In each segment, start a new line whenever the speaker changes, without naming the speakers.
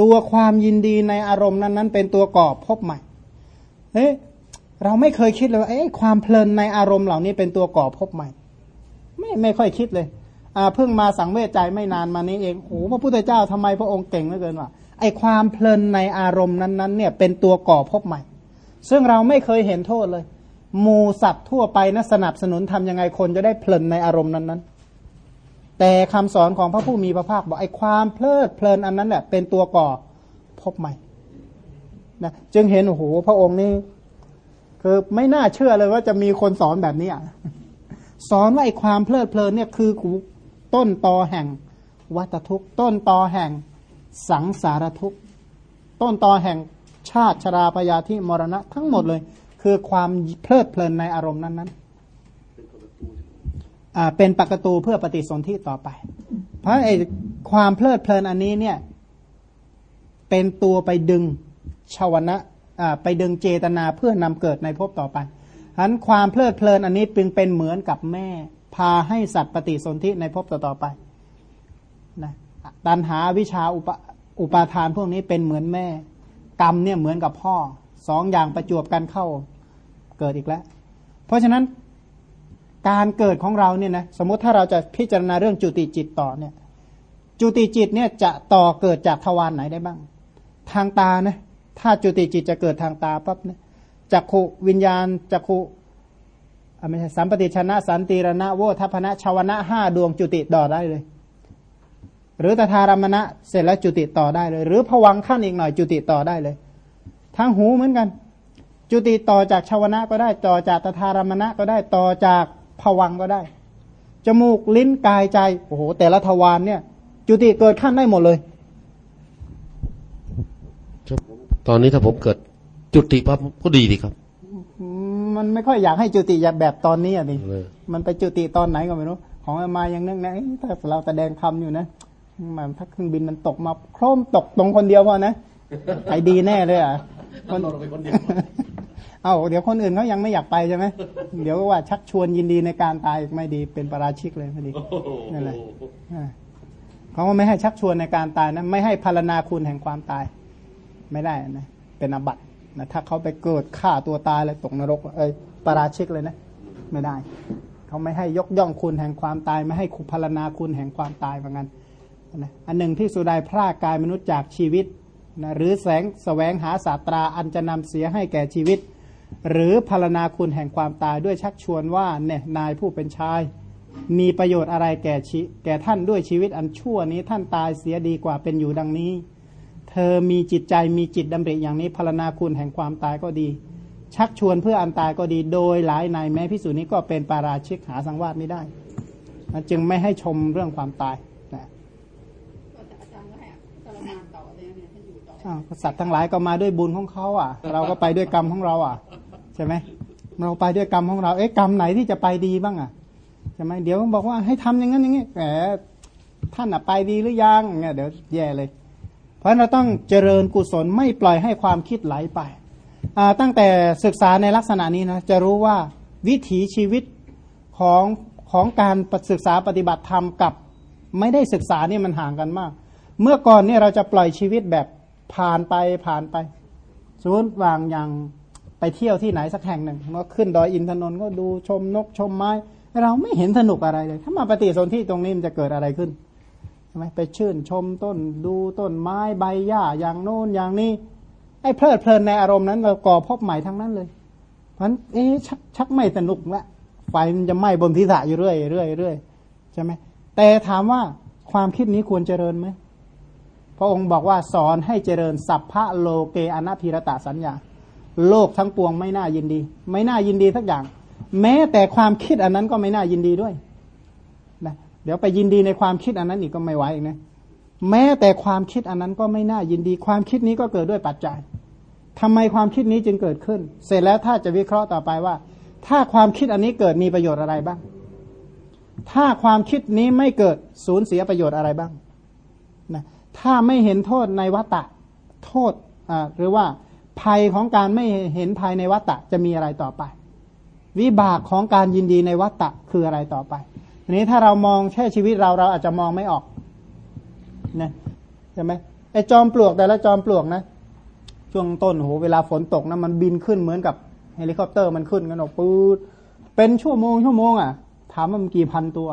ตัวความยินดีในอารมณ์นั้นๆ เป็นตัวก่อพบใหม่เฮ้เราไม่เคยคิดเลยว่าเอ้ความเพลินในอารมณ์เหล่านี้เป็นตัวก่อพบใหม่ ไม่ไม่ค่อยคิดเลยอ่าเพิ่งมาสังเวชใจไม่นานมานี้เองโอ้พระพุทธเจ้าทำไมพระองค์เก่งเหลือเกินว่าไอความเพลินในอารมณ์นั้นๆ เนี่ย เป็นตัวก่อพบใหม่ ซึ่งเราไม่เคยเห็นโทษเลยหมูสัตว์ทั่วไปนะสนับสนุนทำยังไงคนจะได้เพลินในอารมณ์นั้นๆ แต่คำสอนของพระผู้มีพระภาคบอกไอ้ความเพลิดเพลินอันนั้นแหละเป็นตัวก่อพบใหม่นะจึงเห็นโอ้โหพระองค์นี่คือไม่น่าเชื่อเลยว่าจะมีคนสอนแบบนี้สอนว่าไอ้ความเพลิดเพลินเนี่ยคือต้นตอแห่งวัตทุกต้นตอแห่งสังสารทุกต้นตอแห่งชาติชราพยาธิมรณะทั้งหมดเลย คือความเพลิดเพลินในอารมณ์นั้นๆ เป็นปกตูเพื่อปฏิสนธิต่อไป เพราะไอ้ความเพลิดเพลินอันนี้เนี่ย เป็นตัวไปดึงชาวนะไปดึงเจตนาเพื่อนำเกิดในภพต่อไปฉะนั้นความเพลิดเพลินอันนี้จึงเป็นเหมือนกับแม่ พาให้สัตว์ปฏิสนธิในภพต่อๆไปนะตันหาวิชาอุปอุปาทานพวกนี้เป็นเหมือนแม่ กรรมเนี่ยเหมือนกับพ่อสองอย่างประจวบกันเข้าเกิดอีกแล้ว เพราะฉะนั้น การเกิดของเราเนี่ยนะสมมติถ้าเราจะพิจารณาเรื่องจุติจิตต่อเนี่ยจุติจิตเนี่ยจะต่อเกิดจากทวารไหนได้บ้าง ทางตานะถ้าจุติจิตจะเกิดทางตาปั๊บเนี่ยจักขุวิญญาณจักขุไม่ใช่สัมปติชนะ สันติรณะโวทัพนะชาวนะห้าดวงจุติต่อได้เลย หรือตถารมณะเสร็จแล้วจุติต่อได้เลย หรือผวังขั้นอีกหน่อยจุติต่อได้เลย ทางหูเหมือนกัน จุติต่อจากชาวนะก็ได้ต่อจากตถารมณะก็ได้ต่อจาก ผวังก็ได้ จมูกลิ้นกายใจโอ้โหแต่ละทวารเนี่ย จุติเกิดขั้นได้หมดเลย
ตอนนี้ถ้าผมเกิดจุติปั๊บก็ดีดีครับ
มันไม่ค่อยอยากให้จุติแบบตอนนี้อะดิมันไปจุติตอนไหนก็ไม่รู้ ของมายังนึกนะถ้าเราแสดงคำอยู่นะมันถ้าเครื่องบินมันตกมาโครมตกตรงคนเดียวพอนะไปดีแน่เลยอะคนเราไปคนเดียว เอาเดี๋ยวคนอื่นเขายังไม่อยากไปใช่ไหมเดี๋ยวว่าชักชวนยินดีในการตายไม่ดีเป็นประราชิกเลยพอดีนั่นแหละเขาก็ไม่ให้ชักชวนในการตายนะไม่ให้พารณาคุณแห่งความตาย ไม่ได้นะเป็นอบัตนะถ้าเขาไปเกิดฆ่าตัวตายเลยตกนรก เอ้ยประราชิกเลยนะ ไม่ได้ เขาไม่ให้ยกย่องคุณแห่งความตาย ไม่ให้คุพารณาคุณแห่งความตายเหมือนกันนะอันหนึ่งที่สุดายพรากกายมนุษย์จากชีวิตนะหรือแสงสแสวงหาศาสตราอันจะนำเสียให้แก่ชีวิต หรือพารณาคุณแห่งความตายด้วยชักชวนว่าเนี่ยนายผู้เป็นชาย มีประโยชน์อะไรแก่ชีแก่ท่านด้วยชีวิตอันชั่วนี้ท่านตายเสียดีกว่าเป็นอยู่ดังนี้ เธอมีจิตใจมีจิตดำริอย่างนี้พารณาคุณแห่งความตายก็ดี ชักชวนเพื่ออันตายก็ดี โดยหลายนายแม้พิสูจนี้ก็เป็นปาราชิกหาสังวาสไม่ได้จึงไม่ให้ชมเรื่องความตายสัตว์ทั้งหลายก็มาด้วยบุญของเขาอะ เราก็ไปด้วยกรรมของเราอะใช่ไหมเราไปด้วยกรรมของเราเอ๊ะกรรมไหนที่จะไปดีบ้างอะใช่ไหมเดี๋ยวบอกว่าให้ทำอย่างนั้นอย่างนี้แหมท่านอะไปดีหรือยังเนี่ยเดี๋ยวแย่เลย เพราะเราต้องเจริญกุศลไม่ปล่อยให้ความคิดไหลไปตั้งแต่ศึกษาในลักษณะนี้นะจะรู้ว่าวิถีชีวิตของของการศึกษาปฏิบัติธรรมกับ ไม่ได้ศึกษาเนี่ยมันห่างกันมาก เมื่อก่อนเนี่ยเราจะปล่อยชีวิตแบบผ่านไปผ่านไปสมมติวางอย่าง ไปเที่ยวที่ไหนสักแห่งหนึ่งเมื่อขึ้นดอยอินทนนท์ก็ดูชมนกชมไม้ เราไม่เห็นสนุกอะไรเลย ถ้ามาปฏิสนธิตรงนี้มันจะเกิดอะไรขึ้นใช่ไหมไปชื่นชมต้นดูต้นไม้ใบหญ้าอย่างโน้นอย่างนี้ไอ้เพลิดเพลินในอารมณ์นั้นเราก่อพบใหม่ทั้งนั้นเลย เพราะฉะนั้นเอ๊ชักชักไม่สนุกละไฟมันจะไหม้บนทิศะอยู่เรื่อยเรื่อยเรื่อยใช่ไหมแต่ถามว่าความคิดนี้ควรเจริญไหมพระองค์บอกว่าสอนให้เจริญสัพพะโลเกอนาพิรตาสัญญา โลกทั้งปวงไม่น่ายินดี ไม่น่ายินดีสักอย่าง แม้แต่ความคิดอันนั้นก็ไม่น่ายินดีด้วยนะเดี๋ยวไปยินดีในความคิดอันนั้นอีกก็ไม่ไหวอีกนะแม้แต่ความคิดอันนั้นก็ไม่น่ายินดี ความคิดนี้ก็เกิดด้วยปัจจัยทำไมความคิดนี้จึงเกิดขึ้น เสร็จแล้วถ้าจะวิเคราะห์ต่อไปว่า ถ้าความคิดอันนี้เกิดมีประโยชน์อะไรบ้าง ถ้าความคิดนี้ไม่เกิดสูญเสียประโยชน์อะไรบ้างนะถ้าไม่เห็นโทษในวัตตะโทษหรือว่า ภัยของการไม่เห็นภัยในวัตตะจะมีอะไรต่อไป วิบากของการยินดีในวัตตะคืออะไรต่อไปทีนี้ถ้าเรามองแค่ชีวิตเราเราอาจจะมองไม่ออกนะใช่ไหมไอ้จอมปลวกแต่ละจอมปลวกนะช่วงต้นโหเวลาฝนตกนะมันบินขึ้นเหมือนกับเฮลิคอปเตอร์มันขึ้นกันออกปืดเป็นชั่วโมงชั่วโมงอะ ถามว่ามันกี่พันตัว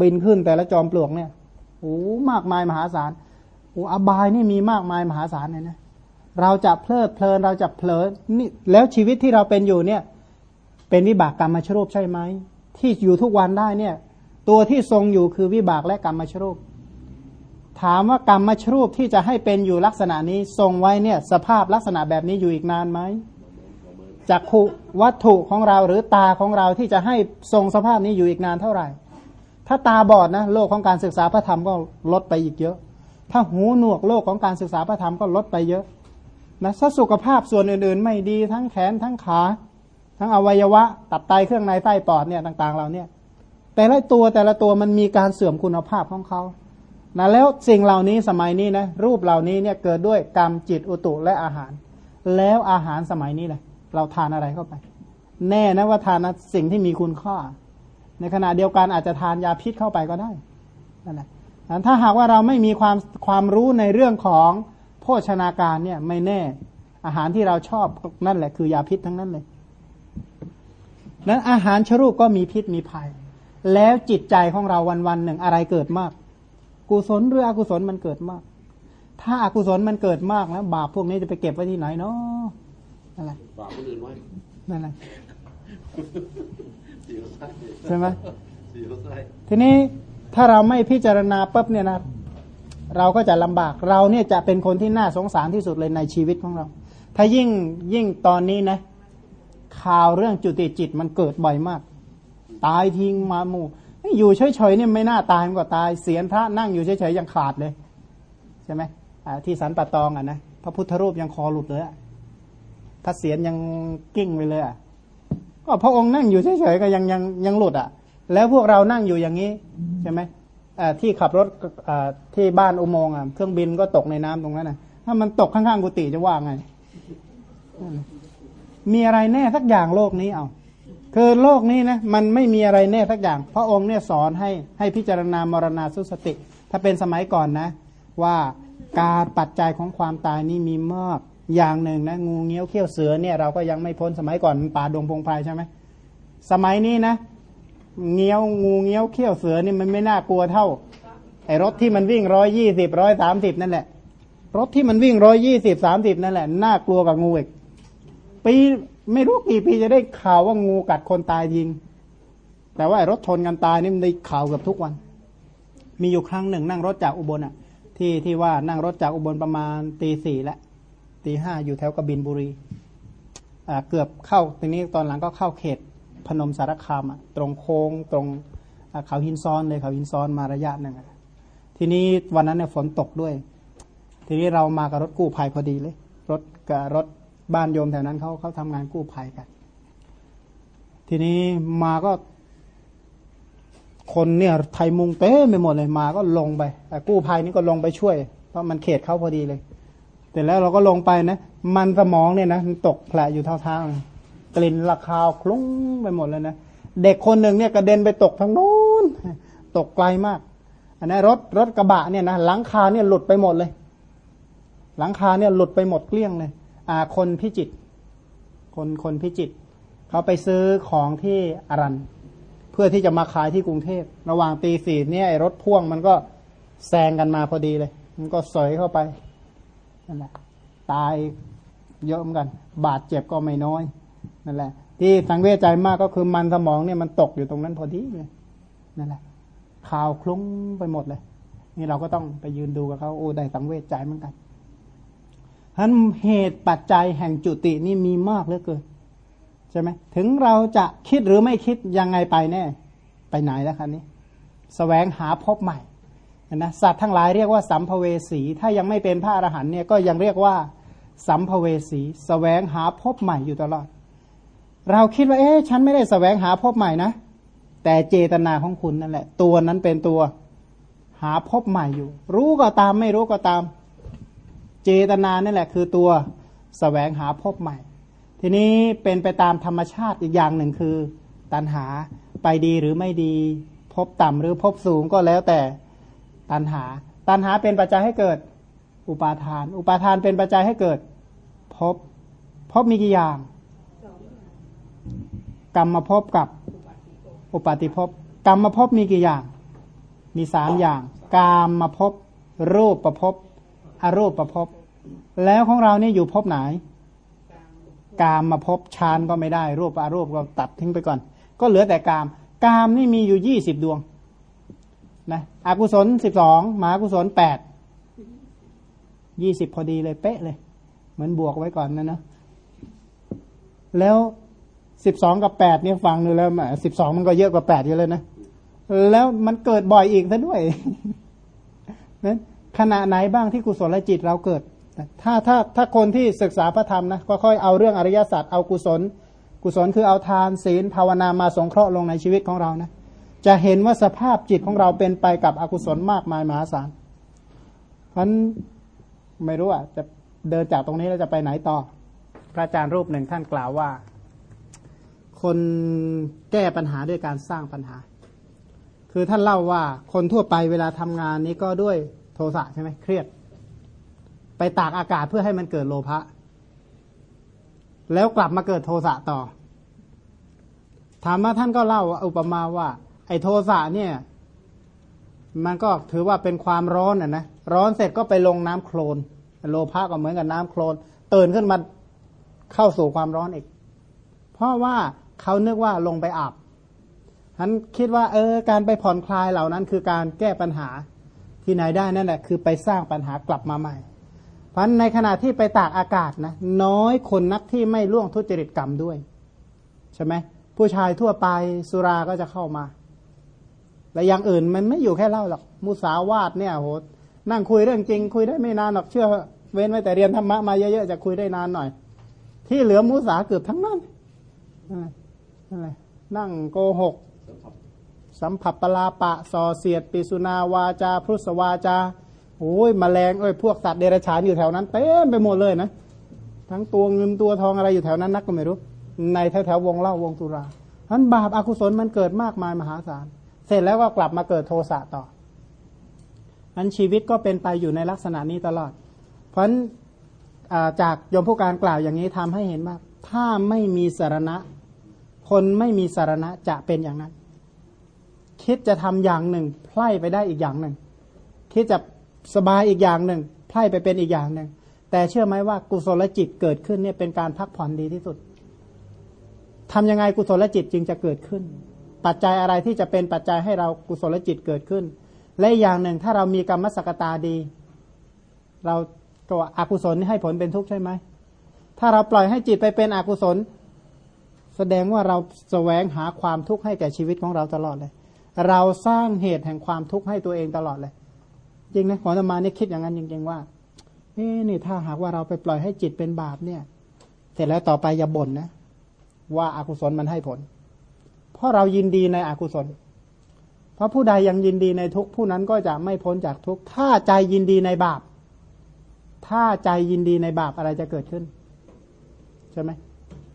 บินขึ้นแต่ละจอมปลวกเนี่ยโอ้มากมายมหาศาลโอ้อบายนี่มีมากมายมหาศาลเลยนะ เราจะเพลิดเพลินเราจะเพลินนี่แล้วชีวิตที่เราเป็นอยู่เนี่ย เป็นวิบากกรรมมาชรูปใช่ไหมที่อยู่ทุกวันได้เนี่ย ตัวที่ทรงอยู่คือวิบากและกรรมมาชรูป ถามว่ากรรมมาชรูปที่จะให้เป็นอยู่ลักษณะนี้ทรงไว้เนี่ย สภาพลักษณะแบบนี้อยู่อีกนานไหมจากขุวัตถุของเราหรือตาของเราที่จะให้ทรงสภาพนี้อยู่อีกนานเท่าไหร่ ถ้าตาบอดนะโลกของการศึกษาพระธรรมก็ลดไปอีกเยอะ ถ้าหูหนวกโลกของการศึกษาพระธรรมก็ลดไปเยอะ นะถ้าสุขภาพส่วนอื่น ๆ ไม่ดีทั้งแขนทั้งขา ทั้งอวัยวะ ตับไตเครื่องในไส้ปอดเนี่ยต่าง ๆ เราเนี่ย แต่ละตัวแต่ละตัวมันมีการเสื่อมคุณภาพของเขานะแล้วสิ่งเหล่านี้สมัยนี้นะรูปเหล่านี้เนี่ยเกิดด้วยกรรมจิตอุตุและอาหาร แล้วอาหารสมัยนี้แหละเราทานอะไรเข้าไป แน่นะว่าทานสิ่งที่มีคุณค่า ในขณะเดียวกันอาจจะทานยาพิษเข้าไปก็ได้นั่นแหละถ้าหากว่าเราไม่มีความความรู้ในเรื่องของ ภชนาการเนี่ยไม่แน่ อาหารที่เราชอบนั่นแหละคือยาพิษทั้งนั้นเลยนั้นอาหารชรูปก็มีพิษมีภัย แล้วจิตใจของเราวันวันหนึ่งอะไรเกิดมาก กุศลหรืออกุศลมันเกิดมาก ถ้าอากุศลมันเกิดมากแล้วบาปพวกนี้จะไปเก็บไว้ที่ไหนเนาะนั่นแหละ
บาปคนอื่นไว้
นั่นแหละใช่ไหมทีนี้ถ้าเราไม่พิจารณาปุ๊บเนี่ยนะ เราก็จะลำบากเราเนี่ยจะเป็นคนที่น่าสงสารที่สุดเลยในชีวิตของเรา ถ้ายิ่งยิ่งตอนนี้นะข่าวเรื่องจุติจิตมันเกิดบ่อยมาก ตายทิ้งมาหมู่อยู่เฉยๆเนี่ยไม่น่าตายมันก็ตายเสียนพระนั่งอยู่เฉยๆยังขาดเลย ใช่ไหมที่สันปะตองอะนะพระพุทธรูปยังคอหลุดเลยพระเสียนยังกิ้งไปเลยอะก็พระองค์นั่งอยู่เฉยๆก็ยังยังยังหลุดอะ แล้วพวกเรานั่งอยู่อย่างนี้ใช่ไหม ที่ขับรถที่บ้านอุโมงค์เครื่องบินก็ตกในน้ำตรงนั้นนะถ้ามันตกข้างๆกุฏิจะว่าไง มีอะไรแน่สักอย่างโลกนี้เอาคือโลกนี้นะมันไม่มีอะไรแน่สักอย่าง พระองค์เนี่ยสอนให้ให้พิจารณามรณาสุสติ ถ้าเป็นสมัยก่อนนะ ว่าการปัจจัยของความตายนี่มีมากอย่างหนึ่งนะงูเงี้ยวเขี้ยวเสือเนี่ยเราก็ยังไม่พ้นสมัยก่อนป่าดงพงไพรใช่ไหมสมัยนี้นะ เงี้ยวงูเงี้ยวเขี้ยวเสือนี่มันไม่น่ากลัวเท่า ไอ้รถที่มันวิ่งร้อยยี่สิบร้อยสามสิบนั่นแหละ รถที่มันวิ่งร้อยยี่สิบสามสิบนั่นแหละน่ากลัวกับงูอีกปีไม่รู้กี่ปีจะได้ข่าวว่างูกัดคนตายยิง แต่ว่าไอ้รถชนกันตายนี่มันได้ข่าวเกับทุกวัน มีอยู่ครั้งหนึ่งนั่งรถจากอุบลอะ ที่ที่ว่านั่งรถจากอุบลประมาณตีสี่แล้วตีห้าอยู่แถวกบินบุรีเกือบเข้าตรงนี้ตอนหลังก็เข้าเขต พนมสารคามตรงโค้งตรงเขาหินซ้อนเลยเขาหินซ้อนมาระยะหนึ่งทีนี้วันนั้นเนี่ยฝนตกด้วย ทีนี้เรามากับรถกู้ภัยพอดีเลย รถกับรถบ้านโยมแถวนั้นเขาเขาทำงานกู้ภัยกัน ทีนี้มาก็ คนเนี่ยไทยมุงเต้ไปหมดเลยมาก็ลงไปกู้ภัยนี่ก็ลงไปช่วย เพราะมันเขตเขาพอดีเลยแต่แล้วเราก็ลงไปนะ มันสมองเนี่ยนะมันตกแผลอยู่เท่าๆ กลิ่นราคาวคลุ้งไปหมดเลยนะเด็กคนหนึ่งเนี่ยกระเด็นไปตกทางนู้นตกไกลมากอันนี้นรถรถกระบะเนี่ยนะหลังคาเนี่ยหลุดไปหมดเลย หลังคาเนี่ยหลุดไปหมดเกลี้ยงเลยอ่าคนพิจิต คนคนพิจิตเขาไปซื้อของที่อารัน เพื่อที่จะมาขายที่กรุงเทพระหว่างตีสี่เนี่ยรถพ่วงมันก็แซงกันมาพอดีเลย มันก็สอยเข้าไปนั่นแหละตายเยอะเหมือนกัน บาดเจ็บก็ไม่น้อย นั่นแหละ ที่สังเวชใจมากก็คือมันสมองเนี่ยมันตกอยู่ตรงนั้นพอดีเลยนั่นแหละข่าวคลุ้งไปหมดเลย นี่เราก็ต้องไปยืนดูกับเขาโอ้ได้สังเวชใจเหมือนกันฉะนั้นเหตุปัจจัยแห่งจุตินี่มีมากเหลือเกินใช่ไหมถึงเราจะคิดหรือไม่คิดยังไงไปแน่ไปไหนแล้วคันนี้สแสวงหาพบใหม่นะสัตว์ทั้งหลายเรียกว่าสัมภเวสี ถ้ายังไม่เป็นพระอรหันต์เนี่ยก็ยังเรียกว่าสัมภเวสีสแสวงหาพบใหม่อยู่ตลอด เราคิดว่า เอ๊ะฉันไม่ได้สแสวงหาพบใหม่นะ แต่เจตนาของคุณนั่นแหละ ตัวนั้นเป็นตัวหาพบใหม่อยู่ รู้ก็ตามไม่รู้ก็ตาม เจตนานี่แหละ คือตัวสแสวงหาพบใหม่ ทีนี้เป็นไปตามธรรมชาติอีกอย่างหนึ่งคือ ตัณหาไปดีหรือไม่ดี พบต่ำหรือพบสูงก็แล้วแต่ตัณหา ตัณหาเป็นปัจจัยให้เกิด อุปาทาน อุปาทานเป็นปัจจัยให้เกิดพภพบมีกี่อย่าง กรรมภพกับอุปาติภพกรรมภพมีกี่อย่าง มีสามอย่าง กามมาภพรูปประภพอรูปประภพแล้วของเรานี่อยู่ภพไหน กามมาภพฌานก็ไม่ได้ รูปอรูปก็ตัดทิ้งไปก่อน ก็เหลือแต่กาม กามนี่มีอยู่ยี่สิบดวงนะอากุศลสิบสองมหากุศลแปดยี่สิบพอดีเลยเป๊ะเลย เหมือนบวกไว้ก่อนนะเนาะแล้ว สิบสองกับแปดเนี่ยฟังดูแล้วสิบสองมันก็เยอะกว่าแปดเยอะเลยนะ แล้วมันเกิดบ่อยอีกซะด้วยนั้นขณะไหนบ้างที่กุศลจิตเราเกิด ถ้าถ้าถ้าคนที่ศึกษาพระธรรมนะก็ค่อยเอาเรื่องอริยสัจเอากุศล กุศลคือเอาทานศีลภาวนามาสงเคราะห์ลงในชีวิตของเรานะ จะเห็นว่าสภาพจิตของเราเป็นไปกับอกุศลมากมายมหาศาลเพราะไม่รู้อะจะเดินจากตรงนี้แล้วจะไปไหนต่อ พระอาจารย์รูปหนึ่งท่านกล่าวว่า คนแก้ปัญหาด้วยการสร้างปัญหา คือท่านเล่าว่าคนทั่วไปเวลาทำงานนี้ก็ด้วยโทสะใช่ไหมเครียด ไปตากอากาศเพื่อให้มันเกิดโลภะแล้วกลับมาเกิดโทสะต่อ ถามว่าท่านก็เล่าอุปมาว่า ไอ้โทสะเนี่ย มันก็ถือว่าเป็นความร้อนอะนะร้อนเสร็จก็ไปลงน้ำโคลน โลภะก็เหมือนกับน้ำโคลนตื่นขึ้นมาเข้าสู่ความร้อนอีก เพราะว่า เขานึกว่าลงไปอาบฉันคิดว่าเออการไปผ่อนคลายเหล่านั้น คือการแก้ปัญหาที่ไหนได้นั่นแหละคือไปสร้างปัญหากลับมาใหม่ เพราะในขณะที่ไปตากอากาศนะน้อยคนนักที่ไม่ล่วงทุจริตกรรมด้วย ใช่ไหมผู้ชายทั่วไปสุราก็จะเข้ามาแต่อย่างอื่นมันไม่อยู่แค่เล่าหรอกมุสาวาทเนี่ยโหนั่งคุยเรื่องจริง คุยได้ไม่นานหรอกเชื่อ เว้นไว้แต่เรียนธรรมะมาเยอะๆจะคุยได้นานหน่อย ที่เหลือมุสาเกือบทั้งนั้น นั่นแหละนั่งโกหก สัมผัสปลาปะสอเสียดปิสุนาวาจาพุทสวาจาโอ้ยมแมลงเอ้ยพวกสัตว์เดรัจฉานอยู่แถวนั้นเต็มไปหมดเลยนะทั้งตัวเงินตัวทองอะไรอยู่แถวนั้นนักก็ไม่รู้ ในแถวแถววงเล่าวงสุราฉะนั้นบาปอากุศลมันเกิดมากมายมหาศาล เสร็จแล้วก็กลับมาเกิดโทสะต่ออันชีวิตก็เป็นไปอยู่ในลักษณะนี้ตลอด เพราะจากยมผู้การกล่าวอย่างนี้ทำให้เห็นว่า ถ้าไม่มีสารณะ คนไม่มีสารณะจะเป็นอย่างนั้น คิดจะทำอย่างหนึ่งไพล่ไปได้อีกอย่างหนึ่ง คิดจะสบายอีกอย่างหนึ่งไพล่ไปเป็นอีกอย่างหนึ่ง แต่เชื่อไหมว่ากุศลจิตเกิดขึ้นเนี่ยเป็นการพักผ่อนดีที่สุดทำยังไงกุศลจิตจึงจะเกิดขึ้น ปัจจัยอะไรที่จะเป็นปัจจัยให้เรากุศลจิตเกิดขึ้น และอย่างหนึ่งถ้าเรามีกรรมสกตาดี เราตัวอกุศลให้ผลเป็นทุกข์ใช่ไหมถ้าเราปล่อยให้จิตไปเป็นอกุศล แสดงว่าเราแสวงหาความทุกข์ให้แก่ชีวิตของเราตลอดเลย เราสร้างเหตุแห่งความทุกข์ให้ตัวเองตลอดเลย จริงนะขอธรรมานี่คิดอย่างนั้นจริงๆว่าเอ๊นี่ถ้าหากว่าเราไปปล่อยให้จิตเป็นบาปเนี่ย เสร็จแล้วต่อไปอย่าบ่นนะ ว่าอากุศลมันให้ผล เพราะเรายินดีในอกุศล เพราะผู้ใดยังยินดีในทุกผู้นั้นก็จะไม่พ้นจากทุกถ้าใจยินดีในบาป ถ้าใจยินดีในบาปอะไรจะเกิดขึ้นใช่ไหม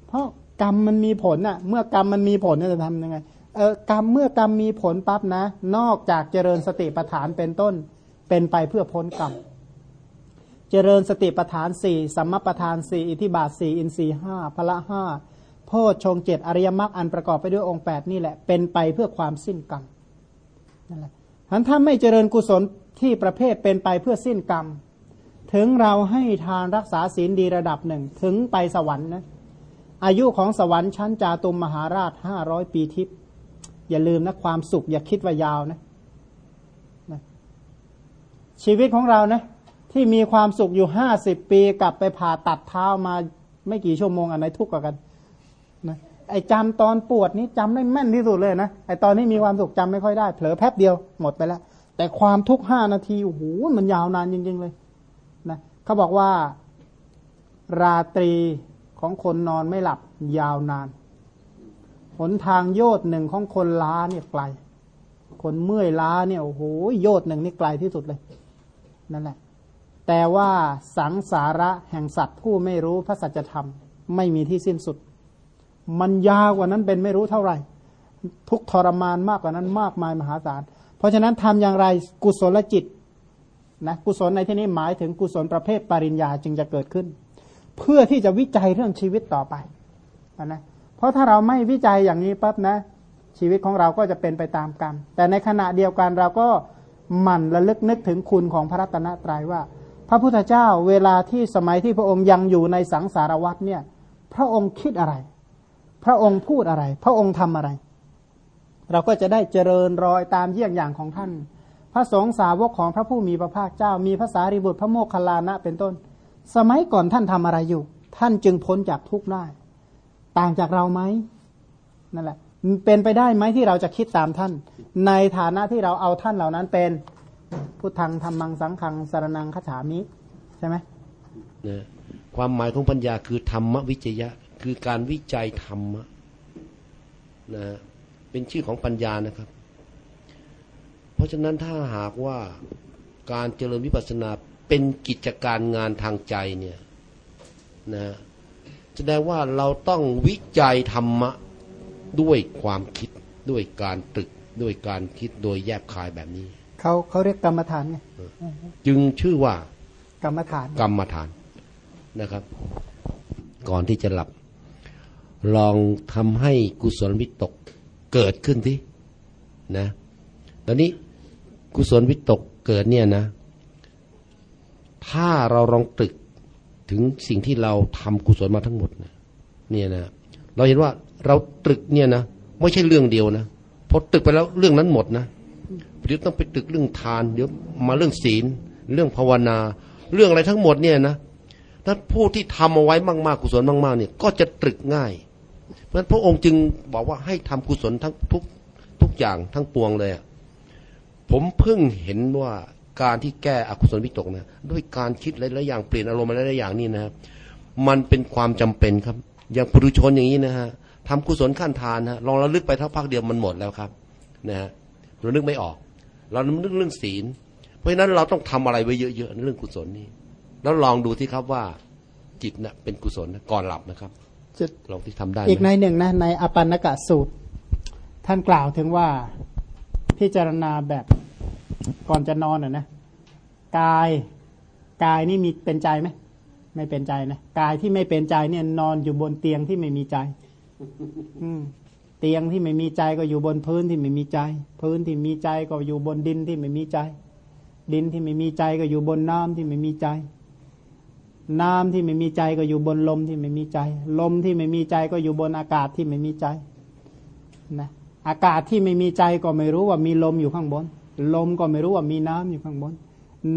เพราะ กรรมมันมีผลน่ะ เมื่อกรรมมันมีผลจะทำยังไงเออกรรมเมื่อกรรมมีผลปั๊บนะ นอกจากเจริญสติปัฏฐานเป็นต้น เป็นไปเพื่อพ้นกรรมเจริญสติปัฏฐานสี่สัมมาปัฏฐานสี่อิทิบาทสี่อินทรีห้าพละห้าโพชฌงเจ็ดอริยมรรคอันประกอบไปด้วยองค์แปดนี่แหละ เป็นไปเพื่อความสิ้นกรรมนั่นแหละทันถ้าไม่เจริญกุศลที่ประเภทเป็นไปเพื่อสิ้นกรรม ถึงเราให้ทานรักษาศีลดีระดับหนึ่งถึงไปสวรรค์นะ อายุของสวรรค์ชั้นจาตุมมหาราชห้าร้อยปีทิพย์อย่าลืมนะความสุขอย่าคิดว่ายาวนะนะ ชีวิตของเรานะ ที่มีความสุขอยู่ห้าสิบปีกลับไปผ่าตัดเท้ามาไม่กี่ชั่วโมงอันไหนทุกข์กว่ากันนะไอ้จำตอนปวดนี้จำได้แม่นที่สุดเลยนะไอ้ตอนนี้มีความสุขจำไม่ค่อยได้เผลอแป๊บเดียวหมดไปแล้ว แต่ความทุกข์ห้านาทีโอ้โหมันยาวนานจริงๆเลยนะเขาบอกว่า ราตรี ของคนนอนไม่หลับยาวนาน หนทางโยดหนึ่งของคนล้าเนี่ยไกล คนเมื่อยล้าเนี่ยโอ้โหโยดหนึ่งนี่ไกลที่สุดเลย นั่นแหละ แต่ว่าสังสาระแห่งสัตว์ผู้ไม่รู้พระสัจธรรม ไม่มีที่สิ้นสุด มันยาวกว่านั้นเป็นไม่รู้เท่าไหร่ ทุกทรมานมากกว่านั้นมากมายมหาศาล เพราะฉะนั้นทำอย่างไรกุศลจิตนะกุศลในที่นี้หมายถึงกุศลประเภทปริญญาจึงจะเกิดขึ้น เพื่อที่จะวิจัยเรื่องชีวิตต่อไปนะเพราะถ้าเราไม่วิจัยอย่างนี้ปั๊บนะ ชีวิตของเราก็จะเป็นไปตามกรรม แต่ในขณะเดียวกันเราก็หมั่นระลึกนึกถึงคุณของพระรัตนตรัยว่า พระพุทธเจ้าเวลาที่สมัยที่พระองค์ยังอยู่ในสังสารวัฏเนี่ย พระองค์คิดอะไร พระองค์พูดอะไร พระองค์ทำอะไร เราก็จะได้เจริญรอยตามเยี่ยงอย่างของท่าน พระสงฆ์สาวกของพระผู้มีพระภาคเจ้า มีภาษาริบุตรพระโมคคัลลานะเป็นต้น สมัยก่อนท่านทำอะไรอยู่ ท่านจึงพ้นจากทุกข์ได้ ต่างจากเราไหมนั่นแหละเป็นไปได้ไหมที่เราจะคิดตามท่าน ในฐานะที่เราเอาท่านเหล่านั้นเป็นพุทธังธรรมังสังขังสารนังขฉามิใช่ไหม
นะความหมายของปัญญาคือธรรมวิจยะ คือการวิจัยธรรมะนะเป็นชื่อของปัญญานะครับ เพราะฉะนั้นถ้าหากว่าการเจริญวิปัสสนา เป็นกิจการงานทางใจเนี่ยนะแสดงว่าเราต้องวิจัยธรรมะด้วยความคิดด้วยการตรึกด้วยการคิดโดยแยบคายแบบนี้
เขาเขาเรียกกรรมฐานไง
จึงชื่อว่า ก
รรมฐาน
กรรมฐานนะครับ ก่อนที่จะหลับ ลองทำให้กุศลวิตกเกิดขึ้นที่นะ ตอนนี้กุศลวิตกเกิดเนี่ยนะ ถ้าเราลองตรึกถึงสิ่งที่เราทำกุศลมาทั้งหมดนะเนี่ยนะเราเห็นว่าเราตรึกเนี่ยนะไม่ใช่เรื่องเดียวนะพอตรึกไปแล้วเรื่องนั้นหมดนะเดี๋ยวต้องไปตรึกเรื่องทานเดี๋ยวมาเรื่องศีล เรื่องภาวนา เรื่องอะไรทั้งหมดเนี่ยนะถ้าผู้ที่ทำเอาไว้มากๆกุศลมากๆเนี่ยก็จะตรึกง่าย เพราะฉะนั้นพระองค์จึงบอกว่าให้ทำกุศลทั้งทุกทุกอย่างทั้งปวงเลยผมเพิ่งเห็นว่า การที่แก้อกุศลวิตกนะด้วยการคิดหลายๆอย่างเปลี่ยนอารมณ์หลายๆอย่างนี่นะครับ มันเป็นความจำเป็นครับ อย่างปุถุชนอย่างนี้นะฮะทำกุศลขั้นทานนะลองระลึกไปเท่าพักเดียวมันหมดแล้วครับนะฮะเรานึกไม่ออก เรานึกเรื่องศีล เพราะฉะนั้นเราต้องทำอะไรไว้เยอะๆในเรื่องกุศลนี่แล้วลองดูที่ครับว่าจิตนะ่ะเป็นกุศลนะก่อนหลับนะครับ
จะ
ลองที่ทำได้ไหม
อีกในหนึ่งนะในอปันนกะสูตร ท่านกล่าวถึงว่าพิจารณาแบบก่อนจะนอนอะนะ กายกายนี่มีเป็นใจไหมไม่เป็นใจนะกายที่ไม่เป็นใจเนี่ยนอนอยู่บนเตียงที่ไม่มีใจ อืมเตียงที่ไม่มีใจก็อยู่บนพื้นที่ไม่มีใจ พื้นที่มีใจก็อยู่บนดินที่ไม่มีใจ ดินที่ไม่มีใจก็อยู่บนน้ำที่ไม่มีใจ น้ำที่ไม่มีใจก็อยู่บนลมที่ไม่มีใจ ลมที่ไม่มีใจก็อยู่บนอากาศที่ไม่มีใจนะอากาศที่ไม่มีใจก็ไม่รู้ว่ามีลมอยู่ข้างบน ลมก็ไม่รู้ว่ามีน้ำอยู่ข้างบน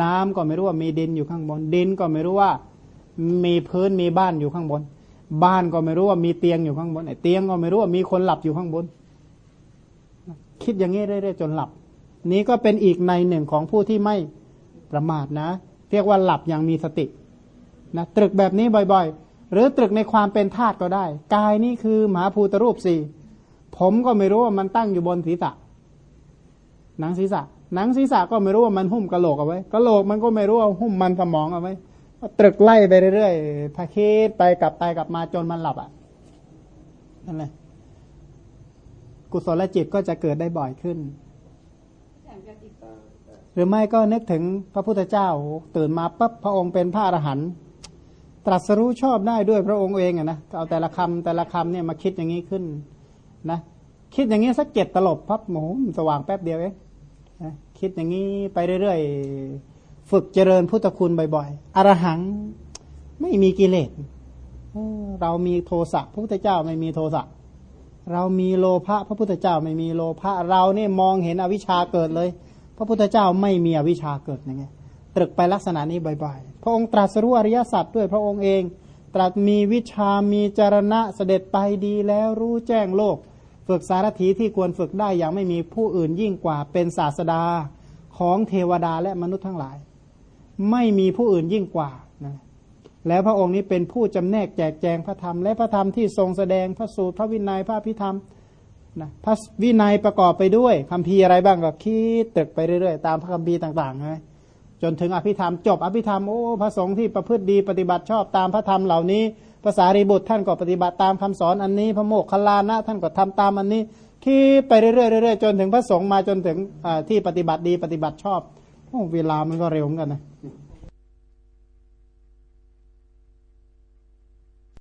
น้ำก็ไม่รู้ว่ามีดินอยู่ข้างบน ดินก็ไม่รู้ว่า มีพื้นมีบ้านอยู่ข้างบน บ้านก็ไม่รู้ว่ามีเตียงอยู่ข้างบนไอ้เตียงก็ไม่รู้ว่ามีคนหลับอยู่ข้างบน คิดอย่างนี้เรื่อยๆจนหลับ นี้ก็เป็นอีกในหนึ่งของผู้ที่ไม่ประมาทนะ เรียกว่าหลับอย่างมีสตินะตรึกแบบนี้บ่อยๆ หรือตรึกในความเป็นธาตุก็ได้ กายนี่คือมหาภูตรูปสี่ผมก็ไม่รู้ว่ามันตั้งอยู่บนศีรษะ หนังศีรษะ หนังศีรษะก็ไม่รู้ว่ามันหุ้มกระโหลกเอาไว้กระโหลกมันก็ไม่รู้ว่าหุ้มมันสมองเอาไว้ก็ตรึกไล่ไปเรื่อยๆพาคิดไปกลับไปกลับมาจนมันหลับอะนั่นแหละกุศลจิตก็จะเกิดได้บ่อยขึ้น หรือไม่ก็นึกถึงพระพุทธเจ้า ตื่นมาปั๊บพระองค์เป็นพระอรหันต์ตรัสรู้ชอบได้ด้วยพระองค์เองอะนะเอาแต่ละคำแต่ละคำเนี่ยมาคิดอย่างนี้ขึ้นนะ คิดอย่างนี้สักเจ็ดตลบพับโหมสว่างแป๊บเดียวเอง นะคิดอย่างนี้ไปเรื่อยๆ ฝึกเจริญพุทธคุณบ่อยๆ อรหังไม่มีกิเลสเออเรามีโทสะพระพุทธเจ้าไม่มีโทสะเรามีโลภะพระพุทธเจ้าไม่มีโลภะเราเนี่ยมองเห็นอวิชชาเกิดเลย พระพุทธเจ้าไม่มีอวิชชาเกิดยังไงตรึกไปลักษณะนี้บ่อยๆ พระองค์ตรัสรู้อริยสัจด้วยพระองค์เอง ตรัสมีวิชามีจารณะเสด็จไปดีแล้วรู้แจ้งโลก ฝึกสารถีที่ควรฝึกได้อย่างไม่มีผู้อื่นยิ่งกว่าเป็นศาสดาของเทวดาและมนุษย์ทั้งหลาย ไม่มีผู้อื่นยิ่งกว่านะแล้วพระองค์นี้เป็นผู้จำแนกแจกแจงพระธรรม และพระธรรมที่ทรงแสดงพระสูตรพระวินัยพระพิธรรมนะพระวินัยประกอบไปด้วยคำพีร์อะไรบ้างก็คิดตึกไปเรื่อยๆ ตามพระคำพีร์ต่างๆนะจนถึงอภิธรรม จบอภิธรรมโอ้พระสงฆ์ที่ประพฤติดีปฏิบัติชอบตามพระธรรมเหล่านี้ ภาษารีบุตรท่านก็ปฏิบัติตามคำสอนอันนี้ พระโมกขลานะท่านก็ทำตามอันนี้คิดไปเรื่อยๆจนถึงพระสงฆ์มาจนถึงที่ปฏิบัติดีปฏิบัติชอบโอ้อ้เวลามันก็เร็วเหมือนกันนะ